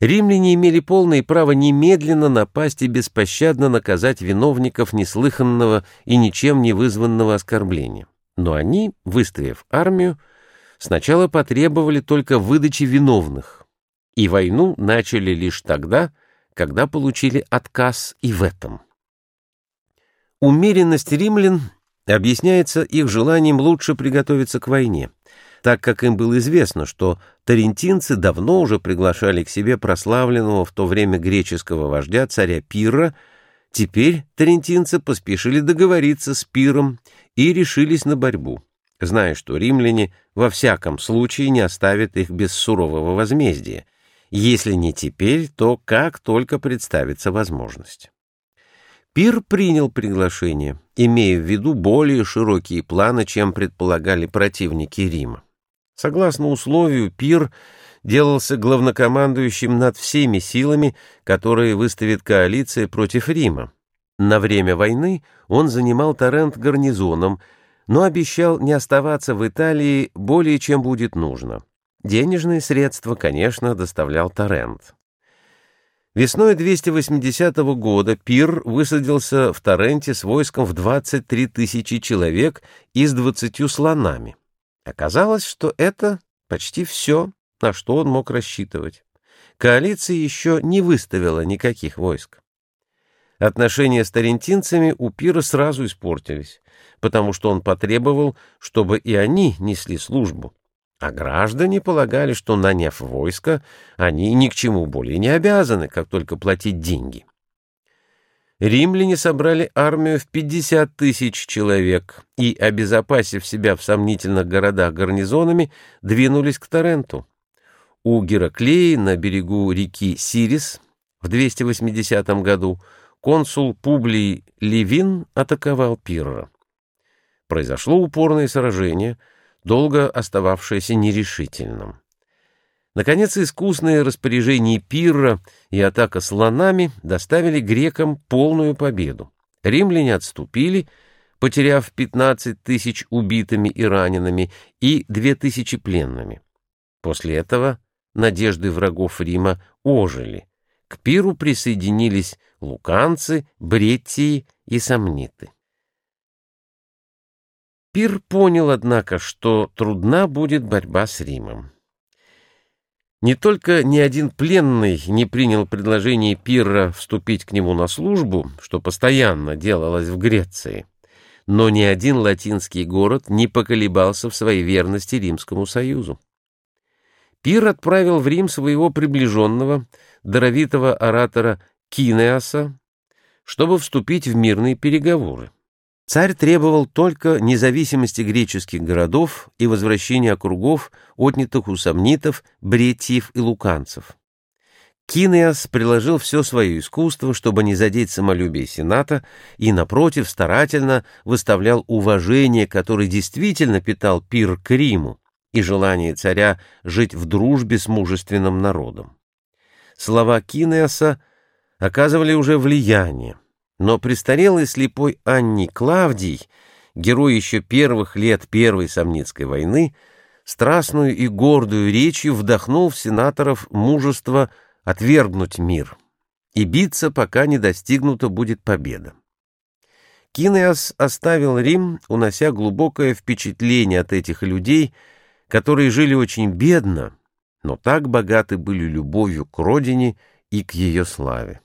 Римляне имели полное право немедленно напасть и беспощадно наказать виновников неслыханного и ничем не вызванного оскорбления. Но они, выставив армию, сначала потребовали только выдачи виновных, и войну начали лишь тогда, когда получили отказ и в этом. Умеренность римлян объясняется их желанием лучше приготовиться к войне, так как им было известно, что тарентинцы давно уже приглашали к себе прославленного в то время греческого вождя царя Пирра, теперь тарентинцы поспешили договориться с Пиром и решились на борьбу, зная, что римляне во всяком случае не оставят их без сурового возмездия, если не теперь, то как только представится возможность. Пир принял приглашение, имея в виду более широкие планы, чем предполагали противники Рима. Согласно условию, Пир делался главнокомандующим над всеми силами, которые выставит коалиция против Рима. На время войны он занимал Торрент гарнизоном, но обещал не оставаться в Италии более чем будет нужно. Денежные средства, конечно, доставлял Торрент. Весной 280 года Пир высадился в Торренте с войском в 23 тысячи человек и с 20 слонами. Оказалось, что это почти все, на что он мог рассчитывать. Коалиция еще не выставила никаких войск. Отношения с тарентинцами у Пира сразу испортились, потому что он потребовал, чтобы и они несли службу. А граждане полагали, что, наняв войско, они ни к чему более не обязаны, как только платить деньги. Римляне собрали армию в 50 тысяч человек и, обезопасив себя в сомнительных городах гарнизонами, двинулись к Торренту. У Гераклеи на берегу реки Сирис в 280 году консул Публий Левин атаковал Пирра. Произошло упорное сражение — долго остававшееся нерешительным. Наконец, искусные распоряжения Пирра и атака слонами доставили грекам полную победу. Римляне отступили, потеряв 15 тысяч убитыми и ранеными и 2 тысячи пленными. После этого надежды врагов Рима ожили. К Пиру присоединились луканцы, бреттии и сомниты. Пир понял, однако, что трудна будет борьба с Римом. Не только ни один пленный не принял предложение Пирра вступить к нему на службу, что постоянно делалось в Греции, но ни один латинский город не поколебался в своей верности Римскому Союзу. Пир отправил в Рим своего приближенного, даровитого оратора Кинеаса, чтобы вступить в мирные переговоры. Царь требовал только независимости греческих городов и возвращения округов, отнятых у сомнитов, бретьев и луканцев. Кинеас приложил все свое искусство, чтобы не задеть самолюбие Сената, и, напротив, старательно выставлял уважение, которое действительно питал пир к Риму, и желание царя жить в дружбе с мужественным народом. Слова Кинеаса оказывали уже влияние. Но престарелый слепой Анни Клавдий, герой еще первых лет Первой Сомницкой войны, страстную и гордую речью вдохнул в сенаторов мужество отвергнуть мир и биться, пока не достигнута будет победа. Кинеас оставил Рим, унося глубокое впечатление от этих людей, которые жили очень бедно, но так богаты были любовью к родине и к ее славе.